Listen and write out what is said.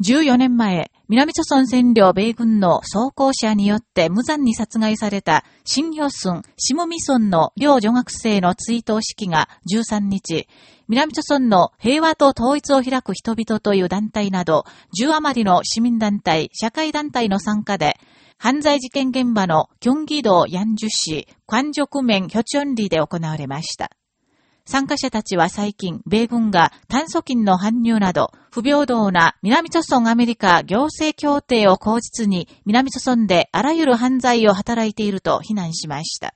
14年前、南朝鮮占領米軍の装甲車によって無残に殺害された、新予村、下見村の両女学生の追悼式が13日、南朝鮮の平和と統一を開く人々という団体など、10余りの市民団体、社会団体の参加で、犯罪事件現場の京畿道ヤンジュ市、関直面ヒョチョンリで行われました。参加者たちは最近、米軍が炭疽菌の搬入など、不平等な南朝村アメリカ行政協定を口実に、南朝村であらゆる犯罪を働いていると非難しました。